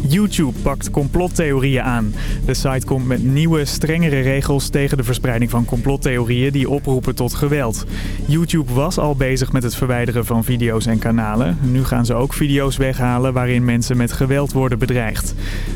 YouTube pakt complottheorieën aan. De site komt met nieuwe, strengere regels tegen de verspreiding van complottheorieën die oproepen tot geweld. YouTube was al bezig met het verwijderen van video's en kanalen. Nu gaan ze ook video's weghalen waarin mensen met geweld worden bedreigd.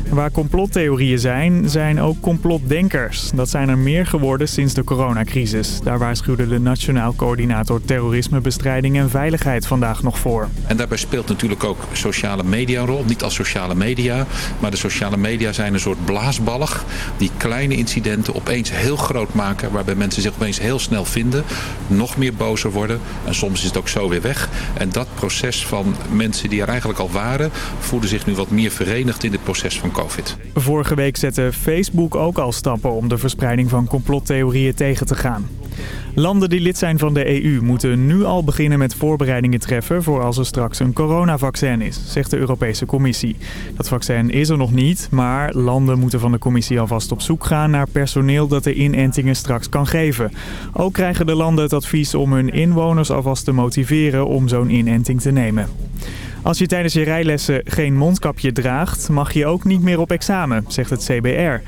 Waar complottheorieën zijn, zijn ook complotdenkers. Dat zijn er meer geworden sinds de coronacrisis. Daar waarschuwde de Nationaal Coördinator Terrorismebestrijding en Veiligheid vandaag nog voor. En daarbij speelt natuurlijk ook sociale media een rol. Niet als sociale media, maar de sociale media zijn een soort blaasballig die kleine incidenten opeens heel groot maken. Waarbij mensen zich opeens heel snel vinden, nog meer bozer worden. En soms is het ook zo weer weg. En dat proces van mensen die er eigenlijk al waren, voelen zich nu wat meer verenigd in het proces van COVID. Vorige week zette Facebook ook al stappen om de verspreiding van complottheorieën tegen te gaan. Landen die lid zijn van de EU moeten nu al beginnen met voorbereidingen treffen voor als er straks een coronavaccin is, zegt de Europese Commissie. Dat vaccin is er nog niet, maar landen moeten van de commissie alvast op zoek gaan naar personeel dat de inentingen straks kan geven. Ook krijgen de landen het advies om hun inwoners alvast te motiveren om zo'n inenting te nemen. Als je tijdens je rijlessen geen mondkapje draagt, mag je ook niet meer op examen, zegt het CBR.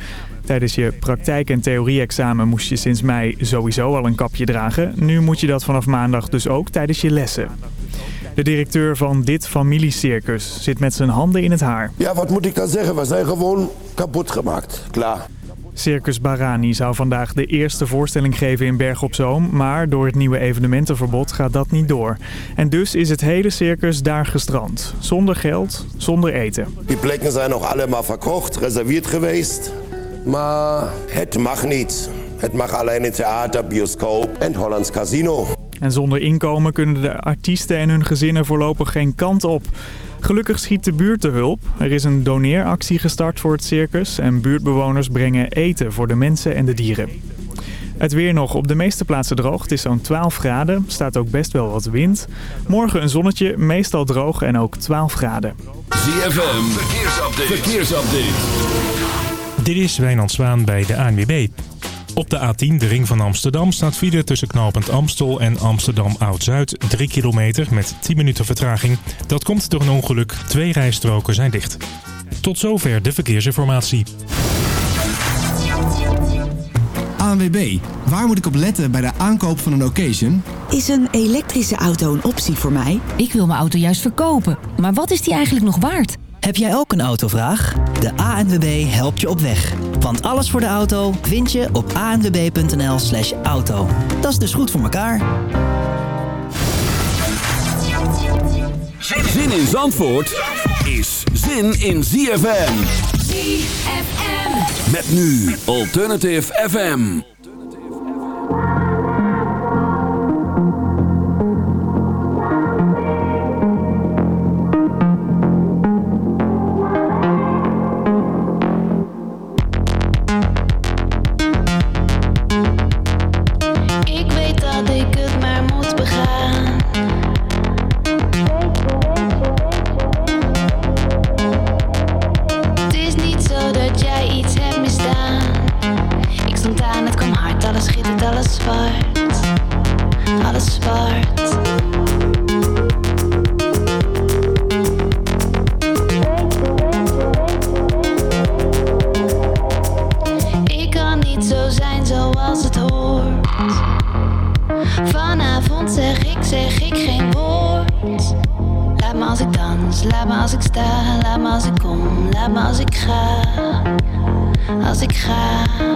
Tijdens je praktijk- en theorie-examen moest je sinds mei sowieso al een kapje dragen. Nu moet je dat vanaf maandag dus ook tijdens je lessen. De directeur van dit familiecircus zit met zijn handen in het haar. Ja, wat moet ik dan zeggen? We zijn gewoon kapot gemaakt. Klaar. Circus Barani zou vandaag de eerste voorstelling geven in Berg op Zoom, maar door het nieuwe evenementenverbod gaat dat niet door. En dus is het hele circus daar gestrand. Zonder geld, zonder eten. Die plekken zijn nog allemaal verkocht, reserviert geweest. Maar het mag niet. Het mag alleen in theater, bioscoop en Hollands Casino. En zonder inkomen kunnen de artiesten en hun gezinnen voorlopig geen kant op. Gelukkig schiet de buurt te hulp. Er is een doneeractie gestart voor het circus en buurtbewoners brengen eten voor de mensen en de dieren. Het weer nog op de meeste plaatsen droog. Het is zo'n 12 graden. Staat ook best wel wat wind. Morgen een zonnetje, meestal droog en ook 12 graden. ZFM, verkeersupdate. verkeersupdate. Dit is Wijnand Zwaan bij de ANWB. Op de A10, de ring van Amsterdam, staat file tussen knooppunt Amstel en Amsterdam Oud-Zuid. 3 kilometer met 10 minuten vertraging. Dat komt door een ongeluk. Twee rijstroken zijn dicht. Tot zover de verkeersinformatie. ANWB, waar moet ik op letten bij de aankoop van een occasion? Is een elektrische auto een optie voor mij? Ik wil mijn auto juist verkopen. Maar wat is die eigenlijk nog waard? Heb jij ook een autovraag? De ANWB helpt je op weg. Want alles voor de auto vind je op anwb.nl slash auto. Dat is dus goed voor elkaar. Zin in Zandvoort is zin in ZFM. ZFM. Met nu Alternative FM. Ik ga,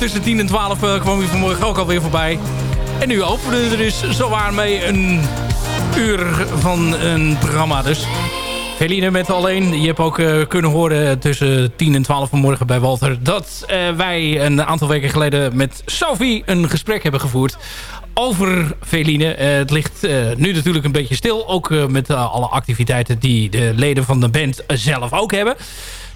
Tussen 10 en 12 eh, kwam hij vanmorgen ook alweer voorbij. En nu openen we er dus zowaar mee een uur van een programma. Dus Feline met alleen. Je hebt ook eh, kunnen horen tussen 10 en 12 vanmorgen bij Walter... dat eh, wij een aantal weken geleden met Sophie een gesprek hebben gevoerd over Feline. Eh, het ligt nu natuurlijk een beetje stil. Ook met alle activiteiten die de leden van de band zelf ook hebben.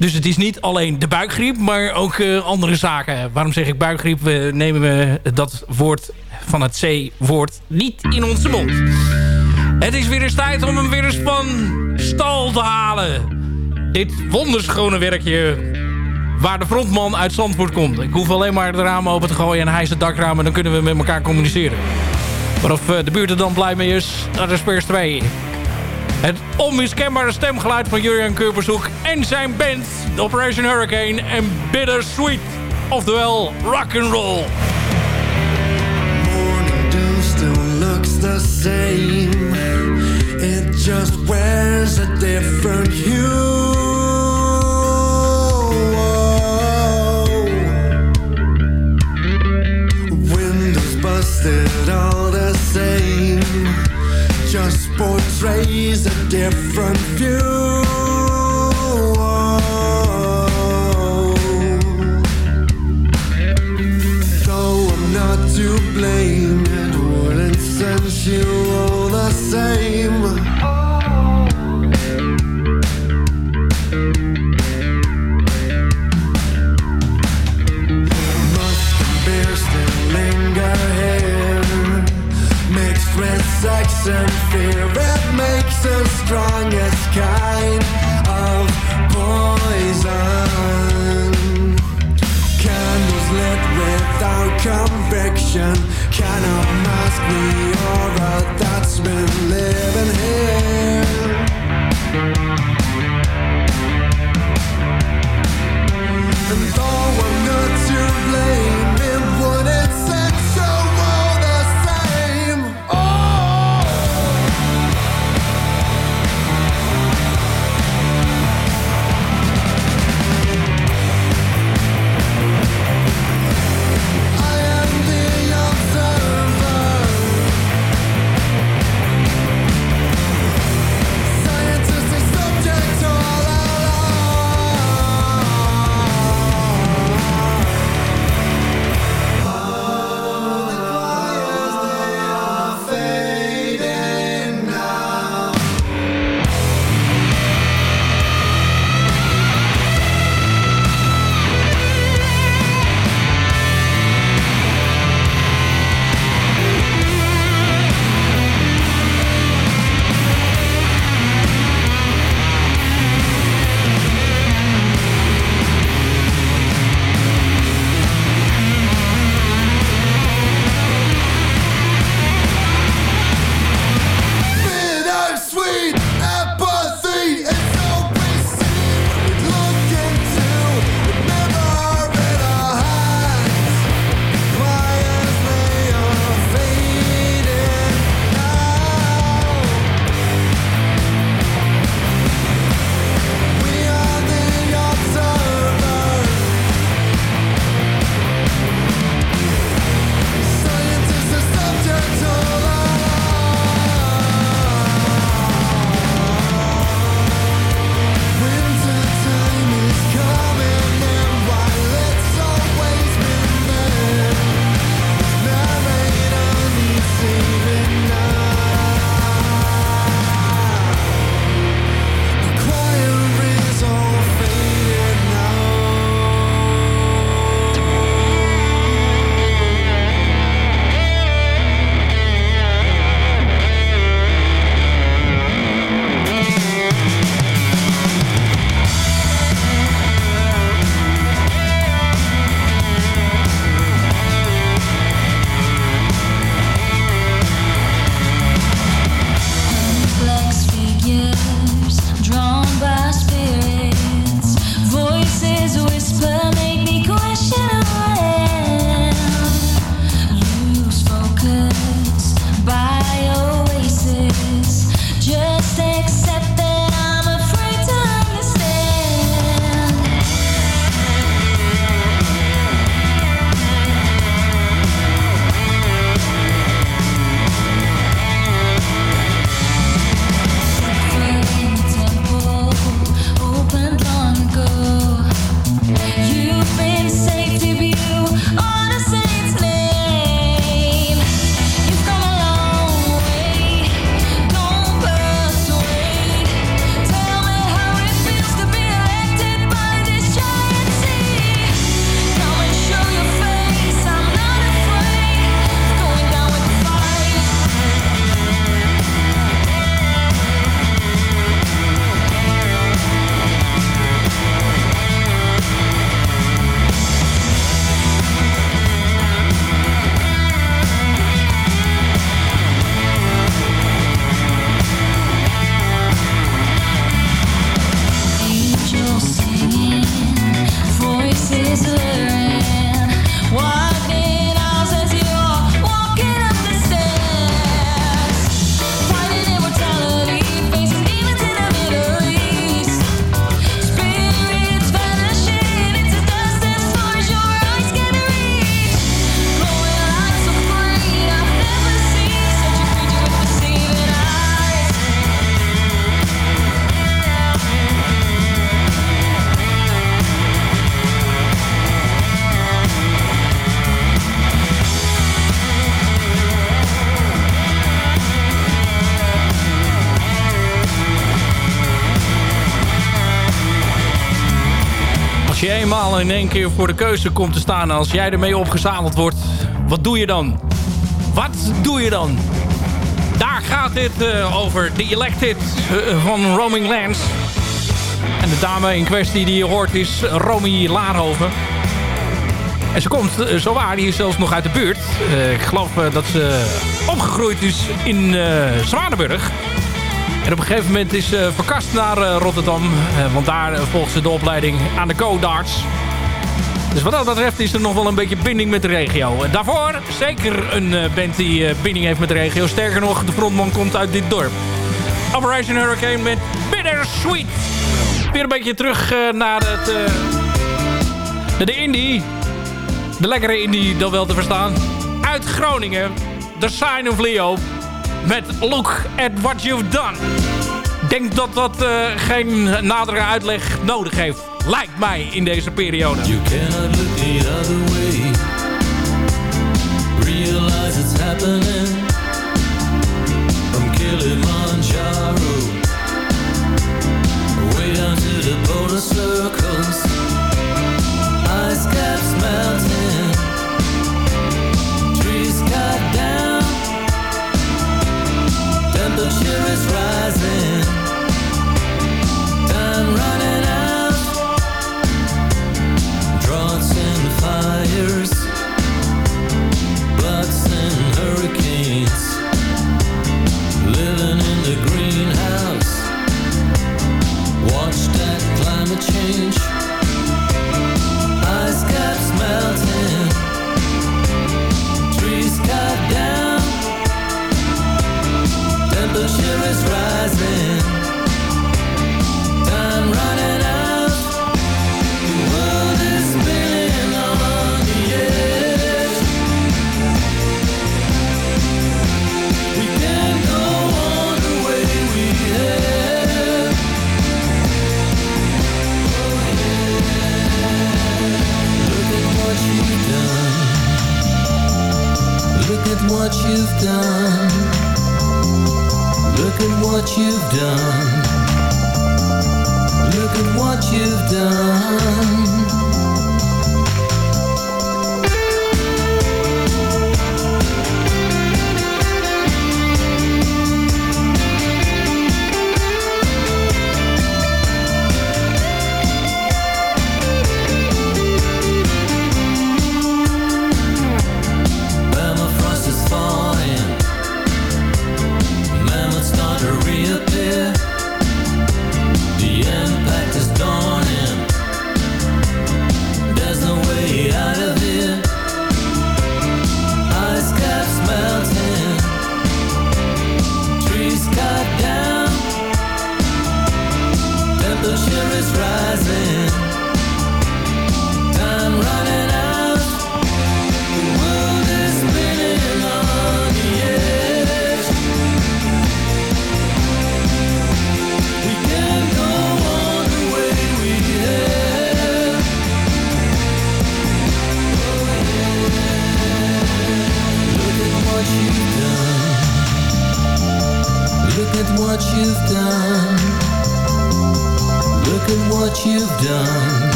Dus het is niet alleen de buikgriep, maar ook eh, andere zaken. Waarom zeg ik buikgriep? We nemen we dat woord van het C-woord niet in onze mond. Het is weer eens tijd om hem weer eens van stal te halen. Dit wonderschone werkje waar de frontman uit Zandvoort komt. Ik hoef alleen maar de ramen open te gooien en hij is het dakraam... en dan kunnen we met elkaar communiceren. Maar of eh, de buurt er dan blij mee is, dat is vers 2. Het onmiskenbare stemgeluid van Jurjen Keurbezoek en zijn band... Operation Hurricane en Bittersweet. Oftewel rock and roll. dew still looks the same. It just wears a different hue. Windows busted, all the same. Just portrays a different view. Though I'm not to blame, it wouldn't sense you strongest kind of poison. Candles lit without conviction. Cannot mask the aura that's been living here? And though I'm not to blame In één keer voor de keuze komt te staan... als jij ermee opgezadeld wordt, wat doe je dan? Wat doe je dan? Daar gaat dit uh, over. The Elected uh, van Roaming Lands. En de dame in kwestie die je hoort is Romy Laarhoven. En ze komt uh, die is zelfs nog uit de buurt. ik geloof dat ze opgegroeid is in Zwanenburg. Op een gegeven moment is ze verkast naar Rotterdam. want daar volgt ze de opleiding aan de Go-Darts. Dus wat dat betreft is er nog wel een beetje binding met de regio. Daarvoor zeker een band die binding heeft met de regio. Sterker nog, de frontman komt uit dit dorp. Operation Hurricane met Bittersweet. Weer een beetje terug naar, het, de indie. De lekkere indie, dan wel te verstaan. Uit Groningen. The Sign of Leo. Met Look at What You've Done. Denk dat dat uh, geen nadere uitleg nodig heeft. Lijkt mij in deze periode. Realize happening.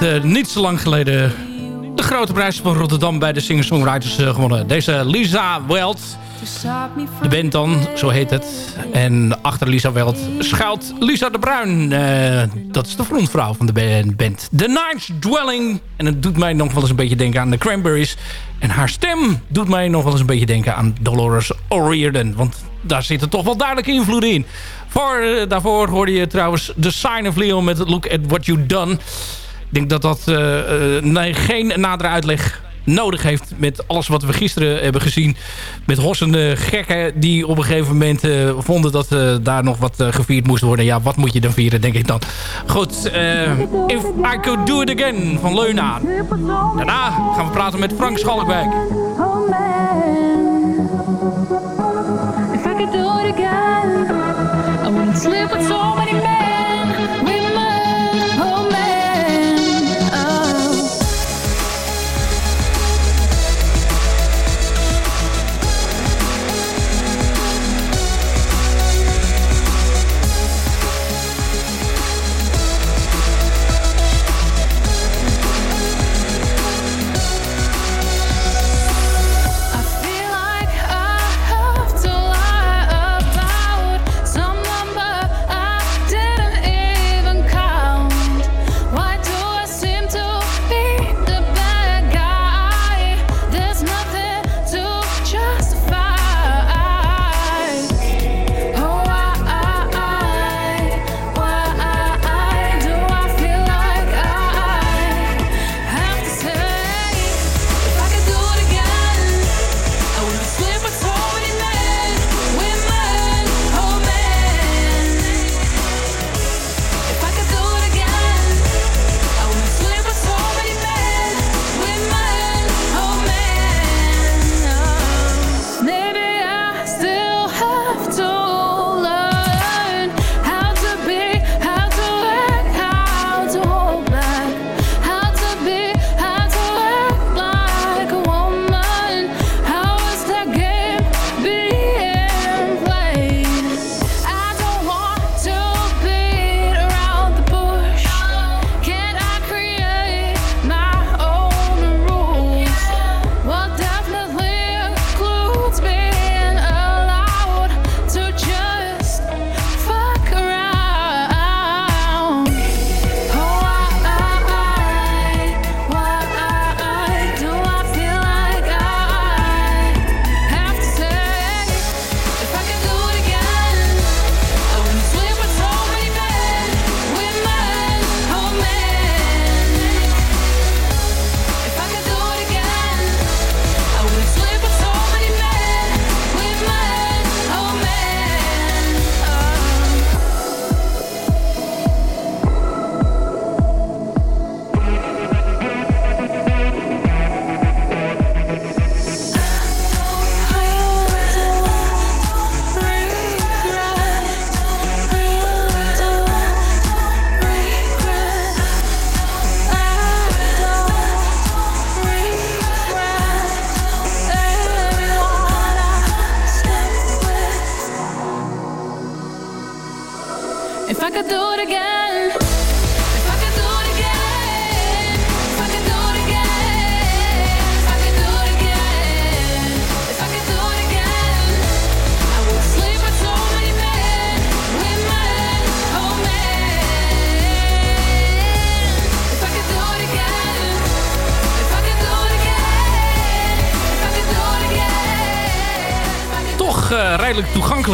Eh, niet zo lang geleden de grote prijs van Rotterdam bij de singer-songwriters eh, gewonnen. Deze Lisa Weld, de band dan, zo heet het. En achter Lisa Weld schuilt Lisa de Bruin. Eh, dat is de frontvrouw van de ba- band. The Night's Dwelling. En het doet mij nog wel eens een beetje denken aan de Cranberries. En haar stem doet mij nog wel eens een beetje denken aan Dolores O'Riordan. Want daar zitten toch wel duidelijke invloeden in. Voor, daarvoor hoorde je trouwens The Sign of Leon met Look at What You've Done. Ik denk dat dat eh, eh, nee, geen nadere uitleg nodig heeft met alles wat we gisteren hebben gezien. Met hossende gekken die op een gegeven moment eh, vonden dat eh, daar nog wat eh, gevierd moest worden. Ja, wat moet je dan vieren, denk ik dan. Goed, eh, If I Could Do It Again van Leuna. Daarna gaan we praten met Frank Schalkwijk.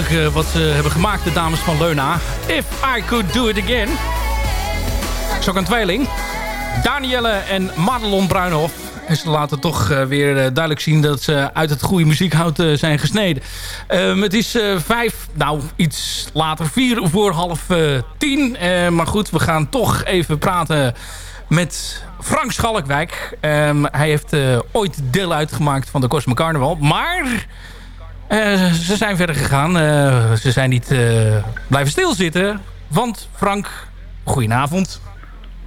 Eh, wat ze hebben gemaakt, de dames van Leuna. If I Could Do It Again. Is ook een tweeling. Danielle en Madelon Bruinhof. En ze laten toch eh, weer eh, duidelijk zien dat ze uit het goede muziekhout zijn gesneden. Ehm, het is vijf, nou iets later, vier voor half tien. Eh, maar goed, we gaan toch even praten met Frank Schalkwijk. Ehm, hij heeft ooit deel uitgemaakt van de Cosmo Carnival. Maar ze zijn verder gegaan. Eh, ze zijn niet eh, blijven stilzitten. Want Frank, goedenavond.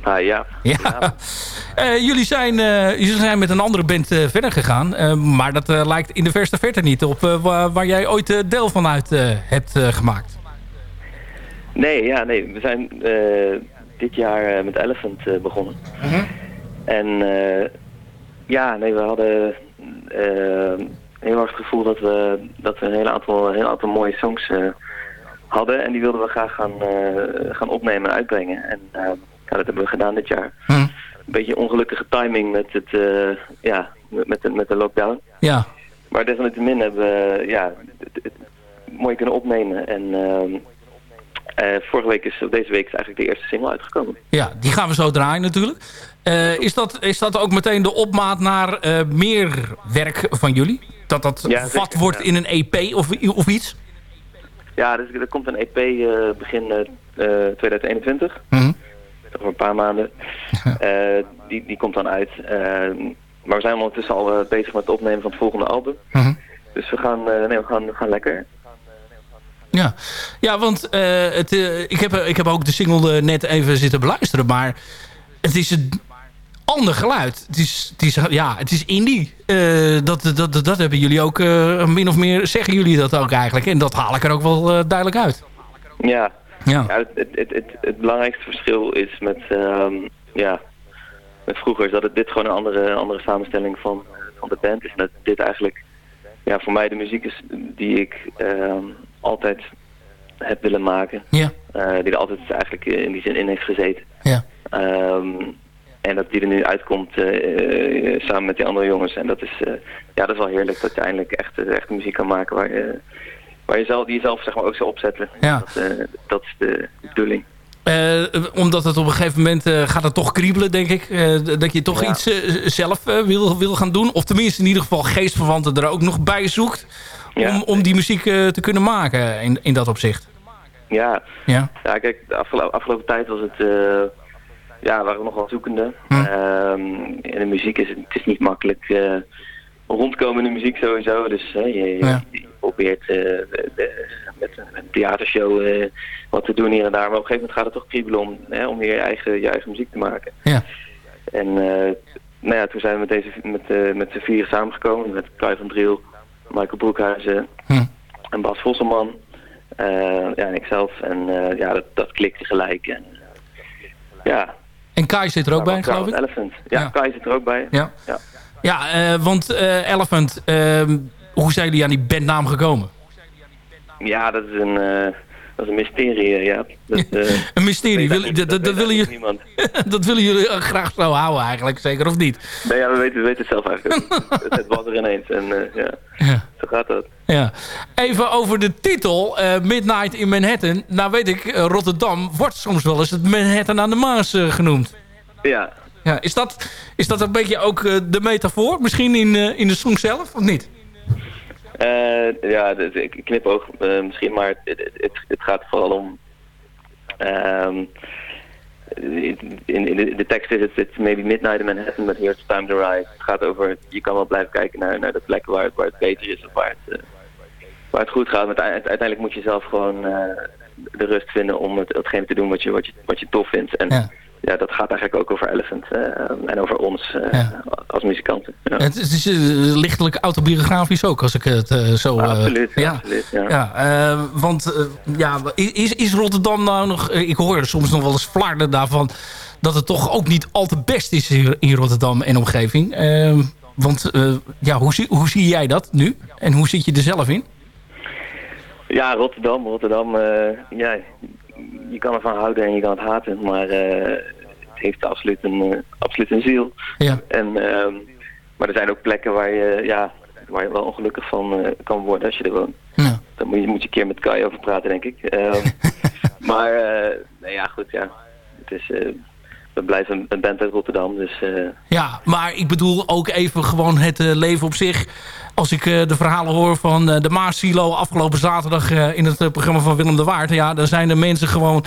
Ah, ja. Ja. Eh, jullie, zijn, eh, jullie zijn met een andere band eh, verder gegaan. Eh, maar dat eh, lijkt in de verste verte niet op eh, waar, waar jij ooit eh, deel van uit eh, hebt eh, gemaakt. Nee, ja, nee. We zijn eh, dit jaar eh, met Elephant eh, begonnen. En eh, ja, nee, we hadden eh, heel erg het gevoel dat we, dat we een heel aantal, heel aantal mooie songs eh, hadden. En die wilden we graag gaan, eh, gaan opnemen en uitbrengen. En eh, ja, dat hebben we gedaan dit jaar. Een beetje ongelukkige timing met, het, eh, ja, met, met, de, met de lockdown. Ja. Maar desalniettemin hebben we ja, het, het mooi kunnen opnemen. En ehm, eh, vorige week is, deze week is eigenlijk de eerste single uitgekomen. Ja, die gaan we zo draaien natuurlijk. Eh, is, dat, is dat ook meteen de opmaat naar eh, meer werk van jullie? Dat dat Ja, vat zeker, wordt ja. in een EP of, of iets? Ja, dus er komt een EP eh, begin eh, eh, 2021. Mhm. Over een paar maanden. Eh, die, die komt dan uit. Eh, maar we zijn ondertussen al eh, bezig met het opnemen van het volgende album. Mhm. Dus we gaan, eh, nee, we gaan, we gaan lekker. Ja, ja want eh, het, eh, ik, heb, ik heb ook de single eh, net even zitten beluisteren. Maar het is een ander geluid. Het is, het is, ja, het is indie. Eh, dat, dat, dat, hebben jullie ook eh, min of meer... Zeggen jullie dat ook eigenlijk? En dat haal ik er ook wel eh, duidelijk uit. Ja, Ja. het, het, het, het, het belangrijkste verschil is met, ehm, ja, met vroeger is dat het dit gewoon een andere, andere samenstelling van, van de band is. En dat dit eigenlijk ja, voor mij de muziek is die ik ehm, altijd heb willen maken. Ja. Eh, die er altijd eigenlijk in die zin in heeft gezeten. Ja. Ehm, en dat die er nu uitkomt eh, eh, samen met die andere jongens. En dat is, eh, ja, dat is wel heerlijk dat je eindelijk echt, eh, echt muziek kan maken waar je, waar je zelf, die je zelf zeg maar, ook zou opzetten. Ja. Dat, eh, dat is de bedoeling. Eh, omdat het op een gegeven moment eh, gaat het toch kriebelen, denk ik. Eh, dat je toch Ja. iets eh, zelf eh, wil, wil gaan doen. Of tenminste in ieder geval geestverwanten er ook nog bij zoekt. Ja. Om, om die muziek eh, te kunnen maken in, in dat opzicht. Ja, Ja. ja kijk, de afgelo- afgelopen tijd was het, eh, ja, waren we nogal zoekende. Ehm, en de muziek is, het is niet makkelijk eh, rondkomen in de muziek sowieso. Dus je, je- Ja. je probeert de- de- met een, theatershow wat te doen hier en daar. Maar op een gegeven moment gaat het toch kriebelen om, hè, om weer je eigen, je eigen muziek te maken. Ja. En nou ja, toen zijn we met, deze, met, met z'n vieren samengekomen. Met Kai van Driel, Michael Broekhuizen Hm. en Bas Vosselman. Eh, ja, en ikzelf. En eh, ja, dat, dat klikte gelijk. En, eh, ja. En Kai zit er ook bij, geloof ik? Elephant. Ja, Ja. Kai zit er ook bij. Ja. Ja, Ja, want Elephant, ehm, hoe zijn jullie aan die bandnaam gekomen? Ja, dat is een, dat is een mysterie, eh, ja. Dat, eh, Een mysterie. weet Wil- dat, dat, willen jullie, niemand. dat willen jullie eh, graag zo houden eigenlijk, zeker of niet? Nee, ja, we weten, we weten het zelf eigenlijk het, het was er ineens en ja, Ja. zo gaat dat. Ja. Even over de titel, Midnight in Manhattan. Nou weet ik, Rotterdam wordt soms wel eens het Manhattan aan de Maas genoemd. Ja, Ja, is, dat, is dat een beetje ook de metafoor? Misschien in, in de song zelf, of niet? Eh, ja, dus ik knipoog eh, misschien, maar het, het, het, gaat vooral om... ehm, in, in de, tekst is het maybe midnight in Manhattan, but here's time to rise. Het gaat over, je kan wel blijven kijken naar, naar de plekken waar het, waar het beter is of waar het, eh, waar het goed gaat. Maar uite- uiteindelijk moet je zelf gewoon de rust vinden om het, hetgeen te doen wat je, wat je, wat je tof vindt. En Ja. Ja. dat gaat eigenlijk ook over Elephant eh, en over ons eh, als muzikanten. Ja. Het, is eh, lichtelijk autobiografisch ook, als ik het zo... absoluut, ja. absoluut. Ja. Ja, want ja, is, is Rotterdam nou nog... ik hoor soms nog wel eens flarden daarvan... dat het toch ook niet al te best is hier in Rotterdam en omgeving. Eh, want ja, hoe, zie, hoe zie jij dat nu? En hoe zit je er zelf in? Ja, Rotterdam, Rotterdam, ja, je kan ervan houden en je kan het haten, maar heeft absoluut een, eh, absoluut een ziel. Ja. En, ehm, maar er zijn ook plekken waar je, ja, waar je wel ongelukkig van eh, kan worden als je er woont. Ja. Dan moet je, moet je een keer met Kai over praten, denk ik. Ehm, maar, eh, ja, goed, ja. Het is, we blijven een, band uit Rotterdam, dus... Ja, maar ik bedoel ook even gewoon het leven op zich. Als ik de verhalen hoor van de Maas-silo afgelopen zaterdag in het programma van Willem de Waard. Ja, dan zijn de mensen gewoon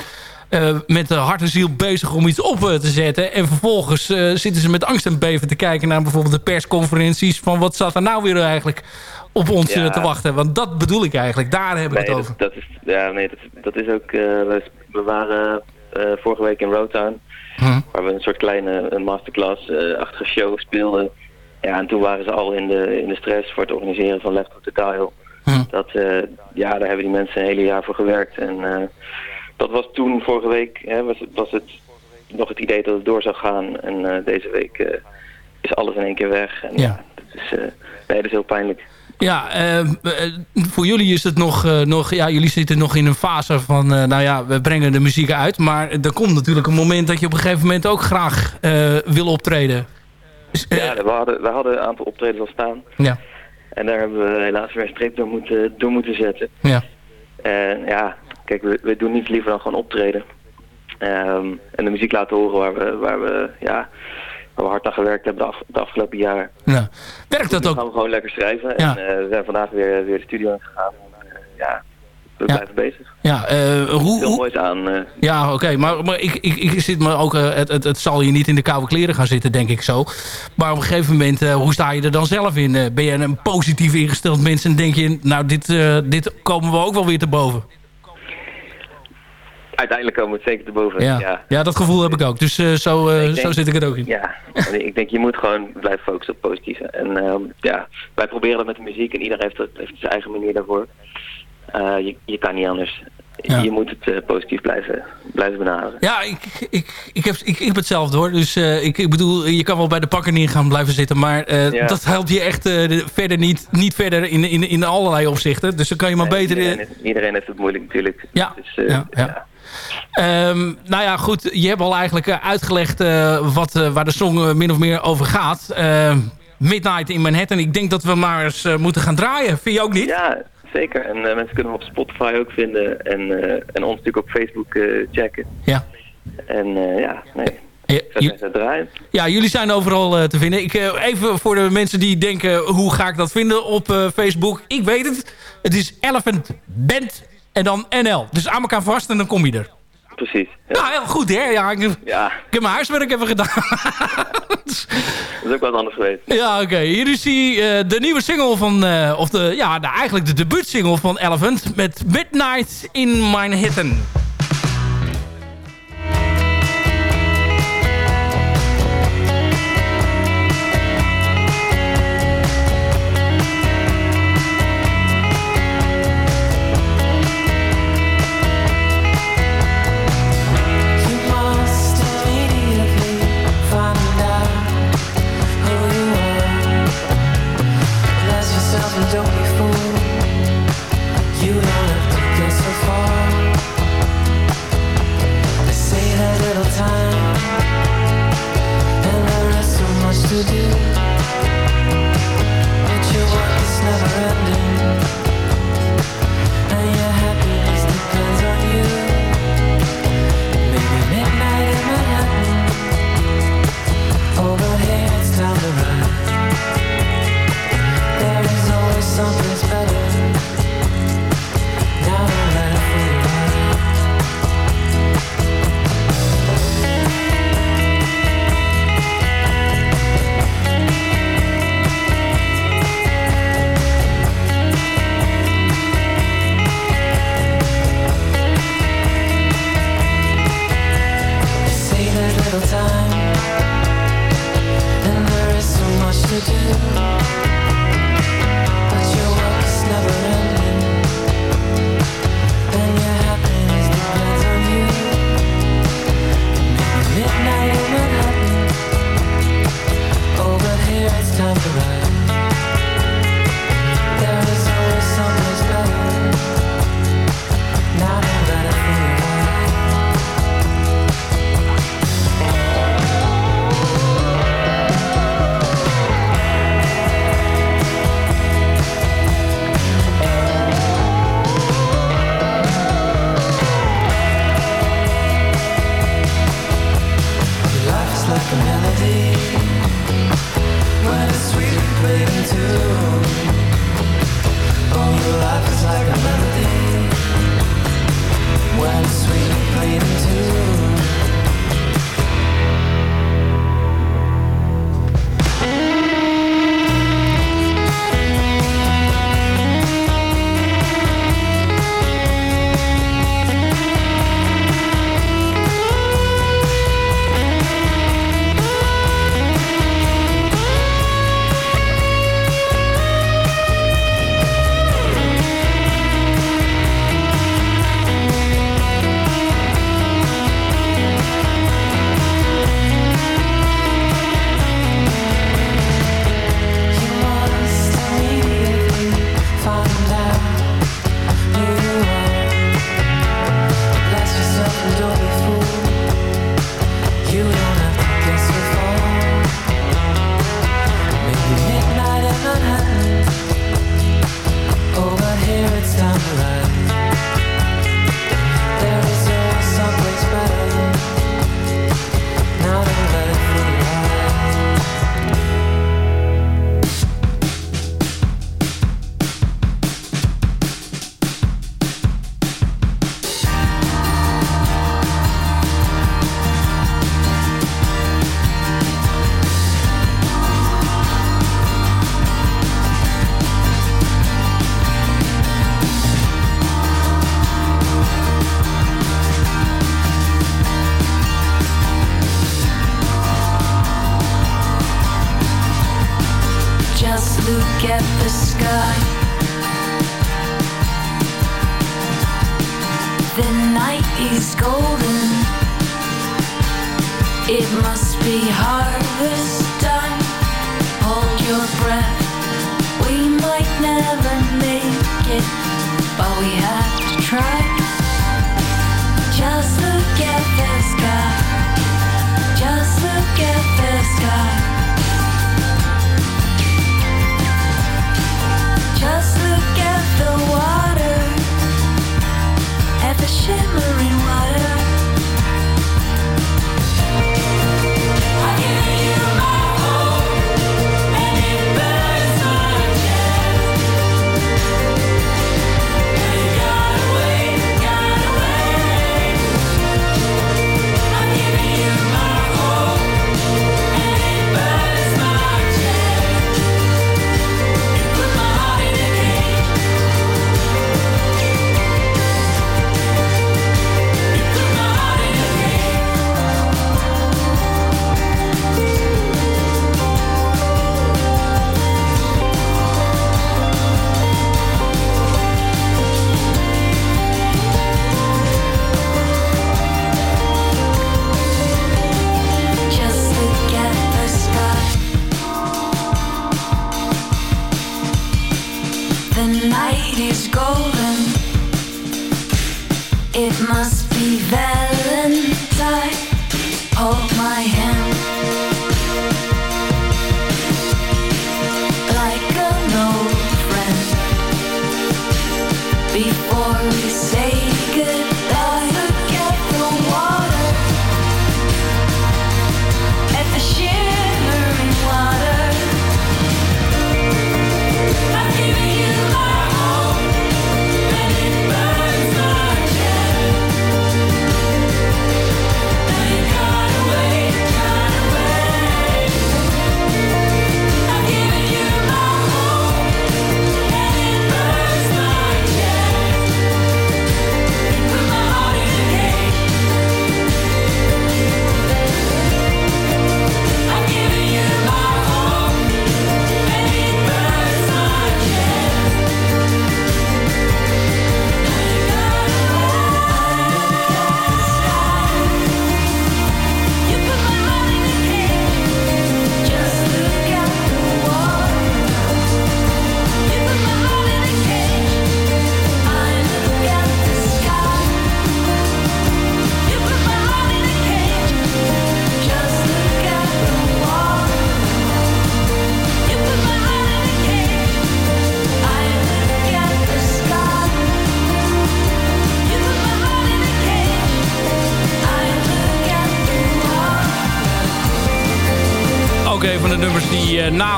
eh, met de hart en ziel bezig om iets op eh, te zetten. En vervolgens eh, zitten ze met angst en beven te kijken naar bijvoorbeeld de persconferenties. Van wat staat er nou weer eigenlijk op ons Ja. te wachten. Want dat bedoel ik eigenlijk. Daar heb ik het over. dat, dat is, ja, nee, dat, dat is ook... we, we waren vorige week in Roadtown, Hm. waar we een soort kleine een masterclass-achtige show speelden. Ja, en toen waren ze al in de, in de stress voor het organiseren van Left of the Dial. Hm. Dat, ja, daar hebben die mensen een hele jaar voor gewerkt. En dat was toen, vorige week, hè, was, het- was het nog het idee dat het door zou gaan. En eh, deze week eh, is alles in één keer weg. En, Ja. dat is, eh, nee, dat is heel pijnlijk. Ja, voor jullie is het nog, nog... Ja, jullie zitten nog in een fase van... nou ja, we brengen de muziek uit. Maar er komt natuurlijk een moment dat je op een gegeven moment ook graag wil optreden. Dus, Ja, we hadden, we hadden een aantal optredens al staan. ja, En daar hebben we helaas weer een streep door moeten, door moeten zetten. ja. En ja, kijk, we, we doen niets liever dan gewoon optreden. Ehm, en de muziek laten horen waar we, waar we, ja, waar we hard aan gewerkt hebben de, af, de afgelopen jaar. ja. Werkt dat Nu ook? gaan we gewoon lekker schrijven. Ja. En eh, we zijn vandaag weer, weer de studio in gegaan. En, eh, ja, we Ja. blijven bezig. Ja, eh, hoe... Heel moois aan. ja, oké. maar, maar ik, ik, ik zit me ook... het, het, het zal je niet in de koude kleren gaan zitten, denk ik zo. Maar op een gegeven moment, hoe sta je er dan zelf in? Ben je een positief ingesteld mens en denk je... Nou, dit, dit komen we ook wel weer te boven. Uiteindelijk komen we het zeker te boven. Ja, ja. ja. dat gevoel heb ik ook. Dus eh, zo, eh, denk- zo zit ik het ook in. Ja, ik denk je moet gewoon blijven focussen op positieve. En ehm, ja, wij proberen dat met de muziek en iedereen heeft, dat, heeft zijn eigen manier daarvoor. Eh, je, je kan niet anders. Ja. Je moet het positief blijven, blijven benaderen. Ja, ik, ik, ik, heb, ik, hetzelfde hoor. Dus ik, ik bedoel, je kan wel bij de pakken neer gaan blijven zitten. Maar Ja. dat helpt je echt verder niet, niet verder in, in, in allerlei opzichten. Dus dan kan je maar beter... Iedereen, heeft- iedereen heeft het moeilijk natuurlijk. Ja, Dus, ja, ja. Ehm, nou ja, goed. Je hebt al eigenlijk eh, uitgelegd eh, wat, eh, waar de song min of meer over gaat. Ehm, Midnight in Manhattan. Ik denk dat we maar eens moeten gaan draaien. Vind je ook niet? Ja, zeker. En mensen kunnen hem op Spotify ook vinden. En, en ons natuurlijk op Facebook checken. Ja. En ja, nee. Ja, draaien. Ja, jullie zijn overal te vinden. Ik, even voor de mensen die denken, hoe ga ik dat vinden op Facebook? Ik weet het. Het is Elephant Band en dan NL. Dus aan elkaar vast en dan kom je er. Precies. Ja, heel goed hè. Ja, ik, ik Ja, heb mijn huiswerk even gedaan. dat is ook wat anders geweest. ja, oké. Hier is die, eh, de nieuwe single van, eh, of de, ja, de, eigenlijk de debuutsingle van Elephant met Midnight in Manhattan. You is golden. It must be harvest time. Hold your breath. We might never make it, but we have to try. Just look at the sky. Just look at the sky. Shimmering water. 더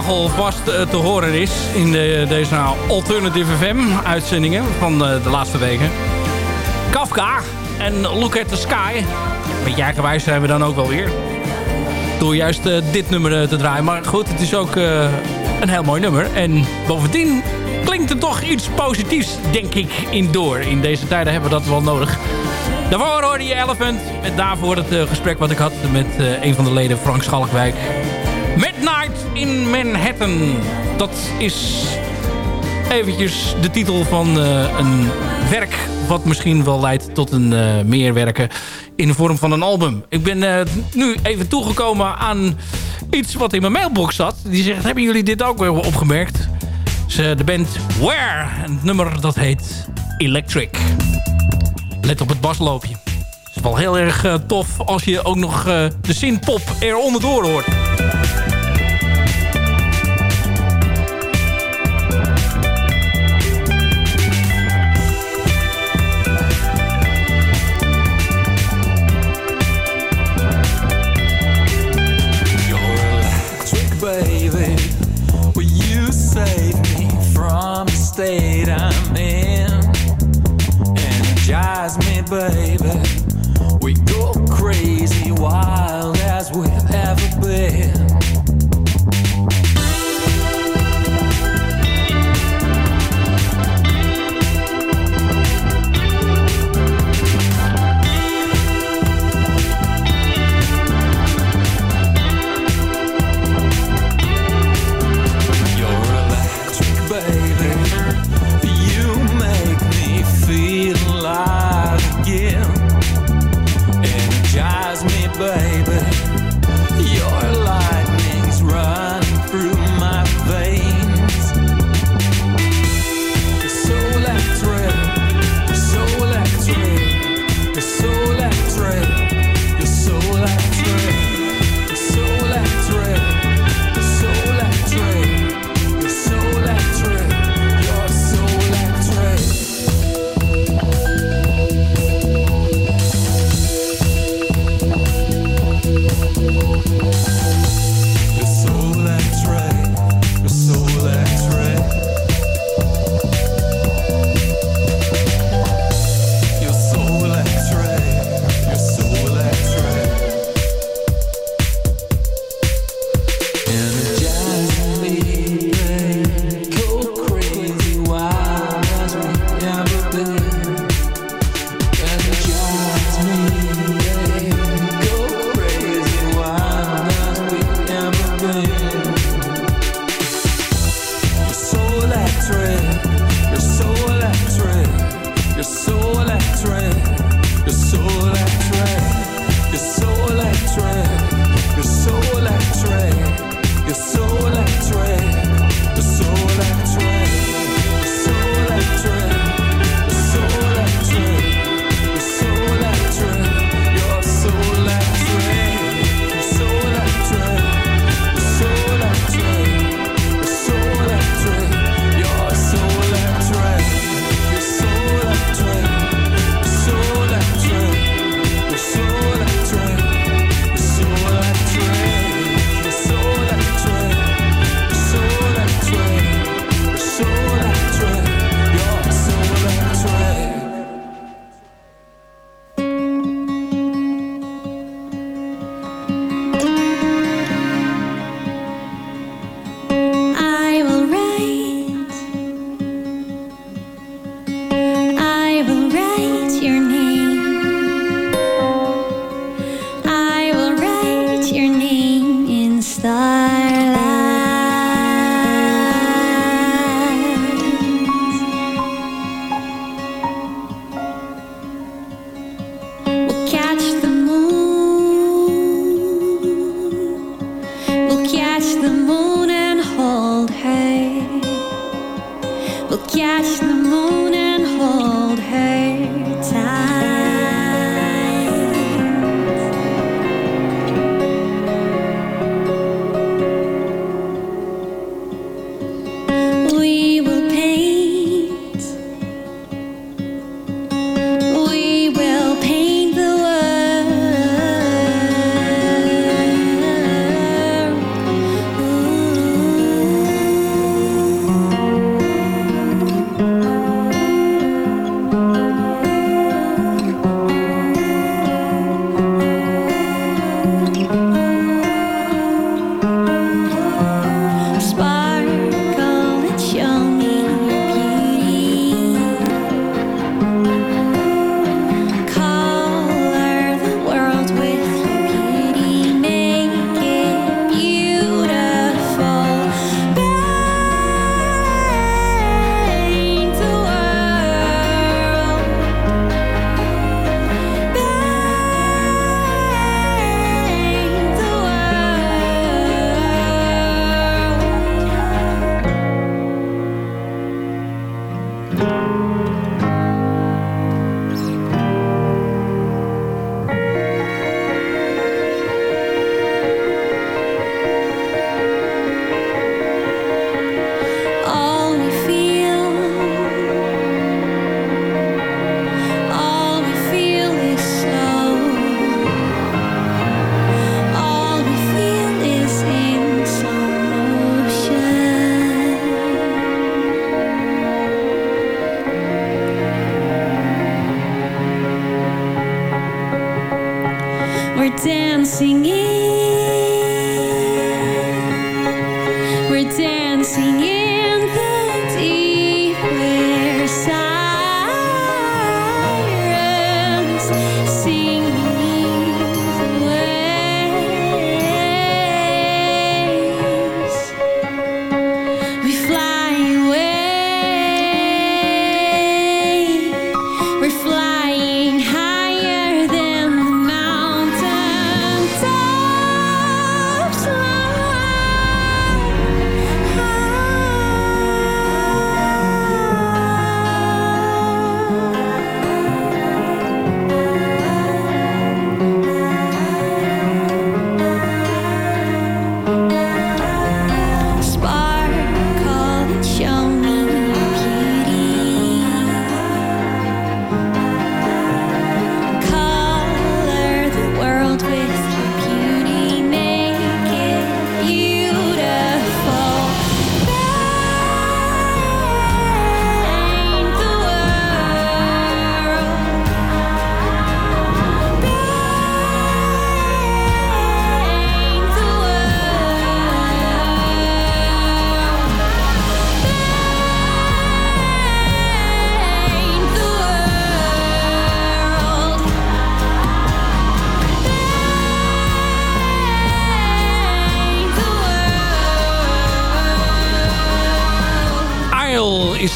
die eh, nagelvast eh, te horen is in de, deze Alternative FM uitzendingen van eh, de laatste weken. Kafka en Look at the Sky. Beetje eigenwijs zijn we dan ook wel weer. Door juist eh, dit nummer te draaien. Maar goed, het is ook een heel mooi nummer. En bovendien klinkt er toch iets positiefs, denk ik, in door. In deze tijden hebben we dat wel nodig. Daarvoor hoorde je Elephant. En daarvoor het gesprek wat ik had met een van de leden, Frank Schalkwijk. Midnight in Manhattan. Dat is eventjes de titel van eh, een werk... wat misschien wel leidt tot een eh meerwerken in de vorm van een album. Ik ben eh, nu even toegekomen aan iets wat in mijn mailbox zat. Die zegt, hebben jullie dit ook wel opgemerkt? Eh, de band Where. En het nummer dat heet Electric. Let op het basloopje. Het is wel heel erg tof als je ook nog de synthpop er onderdoor hoort.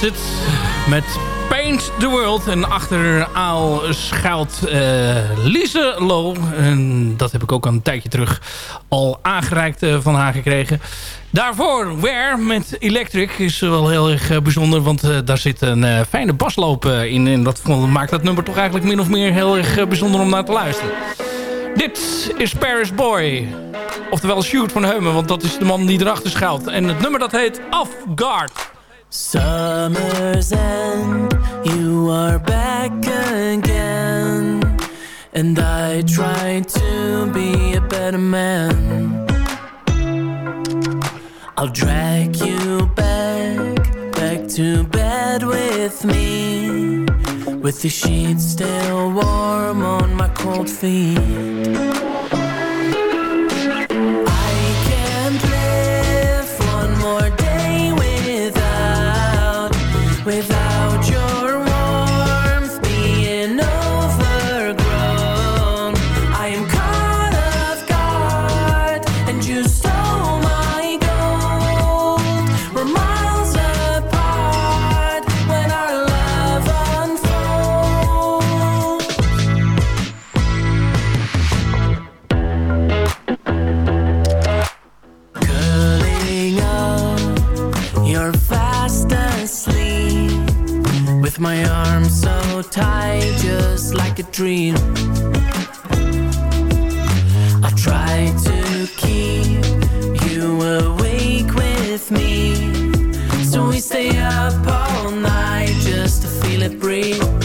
Het met Paint the World. En achter Aal schuilt eh Lise Lo. En dat heb ik ook een tijdje terug al aangereikt eh, van haar gekregen. Daarvoor Where met Electric is wel heel erg eh, bijzonder. Want daar zit een fijne basloop in. En dat maakt dat nummer toch eigenlijk min of meer heel erg bijzonder om naar te luisteren. Dit is Paris Boy. Oftewel Shoot van Heumen, want dat is de man die erachter schuilt. En het nummer dat heet Off Guard. Summer's end, you are back again. And I try to be a better man. I'll drag you back, back to bed with me. With the sheets still warm on my cold feet. My arms so tight, just like a dream. I try to keep you awake with me. So we stay up all night just to feel it breathe.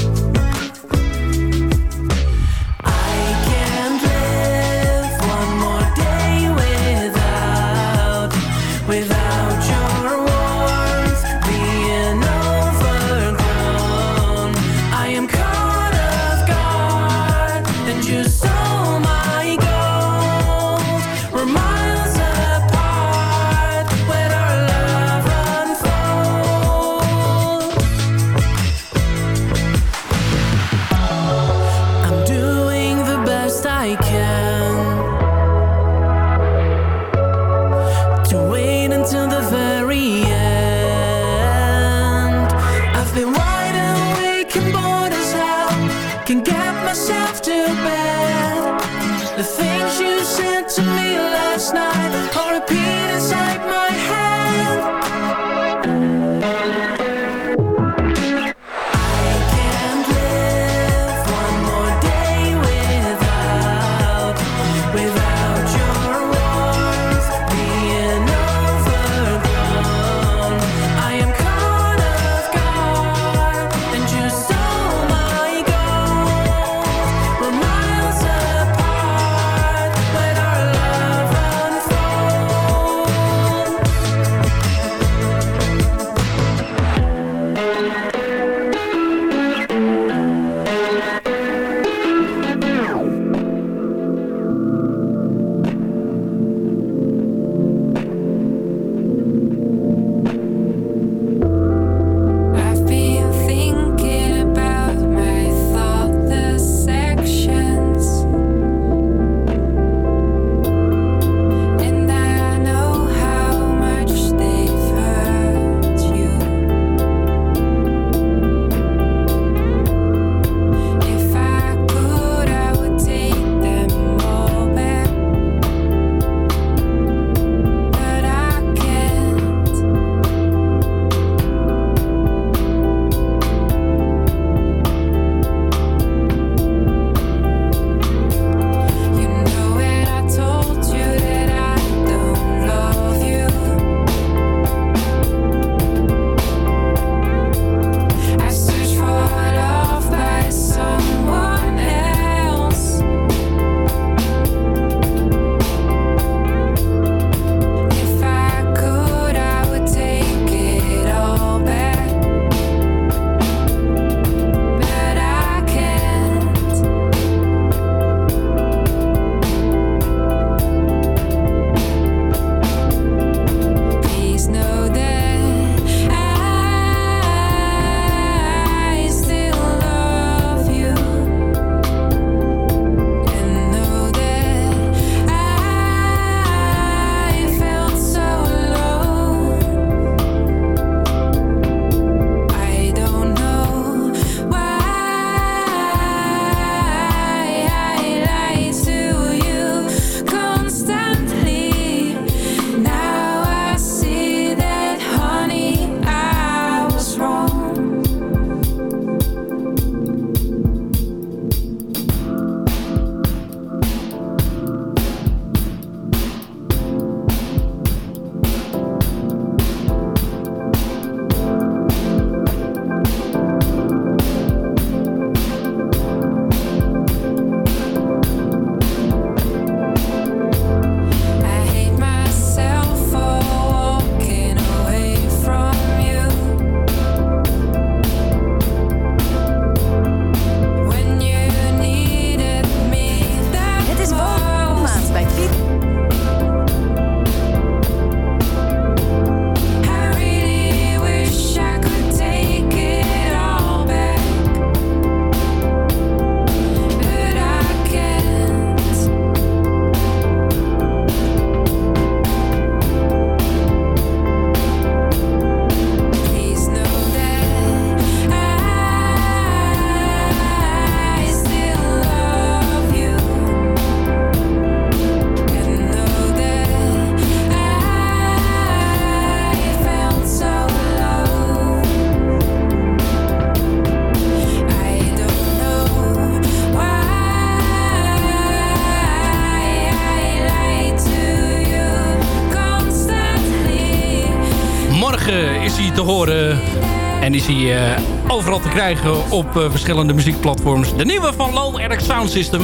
En is hij overal te krijgen op verschillende muziekplatforms. De nieuwe van Low Eric Sound System.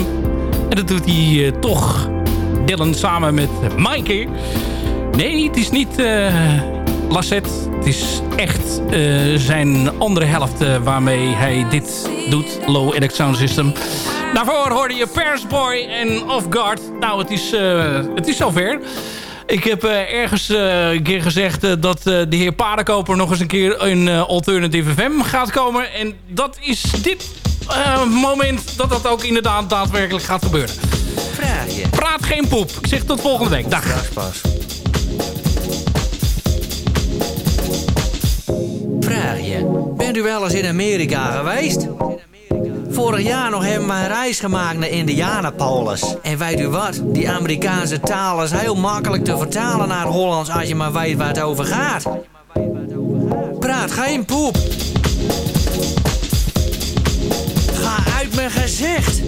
En dat doet hij toch Dylan samen met Mikey. Nee, het is niet uh, Lassette. Het is echt uh, zijn andere helft uh, waarmee hij dit doet. Low Eric Sound System. Daarvoor hoorde je Paris Boy en Off Guard. Nou, het is, het is zover. Ik heb uh, ergens uh, een keer gezegd uh, dat de heer Paardenkoper nog eens een keer in Alternative FM gaat komen. En dat is dit moment dat dat ook inderdaad daadwerkelijk gaat gebeuren. Vraag je. Praat geen poep. Ik zeg tot volgende week. Dag. Straks pas. Vraag je. Bent u wel eens in Amerika geweest? Vorig jaar nog hebben we een reis gemaakt naar Indianapolis. En weet u wat? Die Amerikaanse taal is heel makkelijk te vertalen naar Hollands als je maar weet waar het over gaat. Praat geen poep. Ga uit mijn gezicht.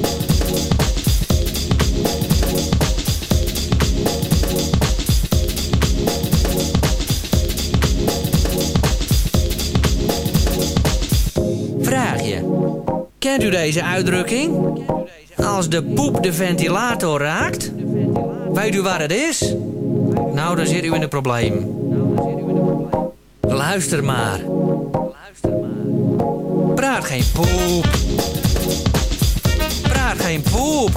Kent u deze uitdrukking? Als de poep de ventilator raakt, weet u waar het is? Nou, dan zit u in een probleem. Luister maar. Praat geen poep. Praat geen poep.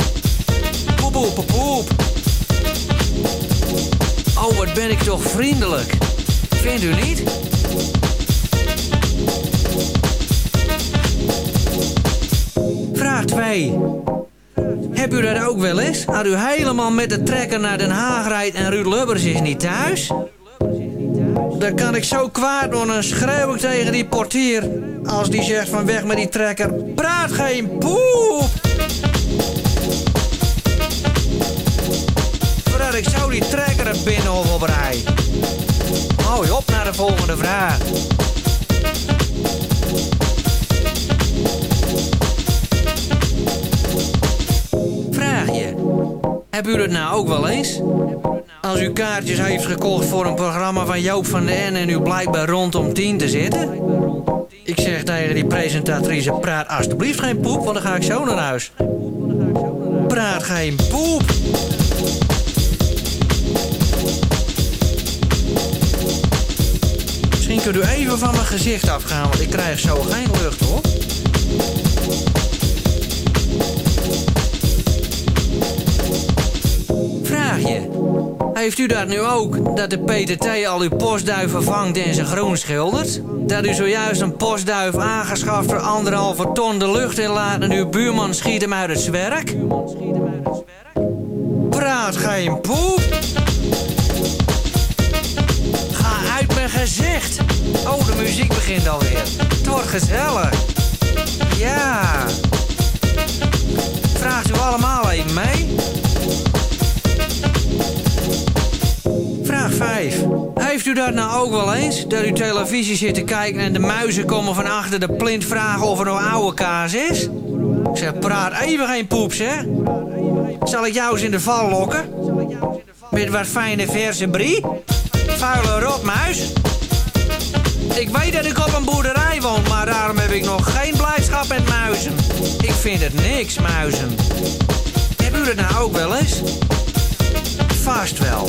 Poep, poep, poep. Oh, wat ben ik toch vriendelijk. Vindt u niet? Vraag 2. Heb u dat ook wel eens? Als u helemaal met de trekker naar Den Haag rijdt en Ruud Lubbers is niet thuis? Dan kan ik zo kwaad worden en schreeuw ik tegen die portier. Als die zegt van weg met die trekker. Praat geen poep! Voordat ik zo die trekker er binnenhof op rij. Hou op naar de volgende. Vraag Heb u dat nou ook wel eens? Als u kaartjes heeft gekocht voor een programma van Joop van den en u blijkbaar rondom tien te zitten? Ik zeg tegen die presentatrice, praat alsjeblieft geen poep, want dan ga ik zo naar huis. Praat geen poep! Misschien kunt u even van mijn gezicht afgaan, want ik krijg zo geen lucht hoor. Heeft u dat nu ook? Dat de PTT al uw postduif vervangt en ze groen schildert? Dat u zojuist een postduif aangeschaft voor anderhalve ton de lucht in laat en uw buurman schiet hem uit het zwerk? Praat geen poep! Ga uit mijn gezicht! Oh, de muziek begint alweer. Het wordt gezellig. Ja. Vraagt u allemaal even mee? Vraag 5. Heeft u dat nou ook wel eens? Dat u televisie zit te kijken en de muizen komen van achter de plint vragen of er nog oude kaas is? Ik zeg, praat even geen poeps, hè? Zal ik jou eens in de val lokken? Met wat fijne verse brie? Vuile rotmuis? Ik weet dat ik op een boerderij woon, maar daarom heb ik nog geen blijdschap met muizen. Ik vind het niks, muizen. Heb u dat nou ook wel eens? Vast wel.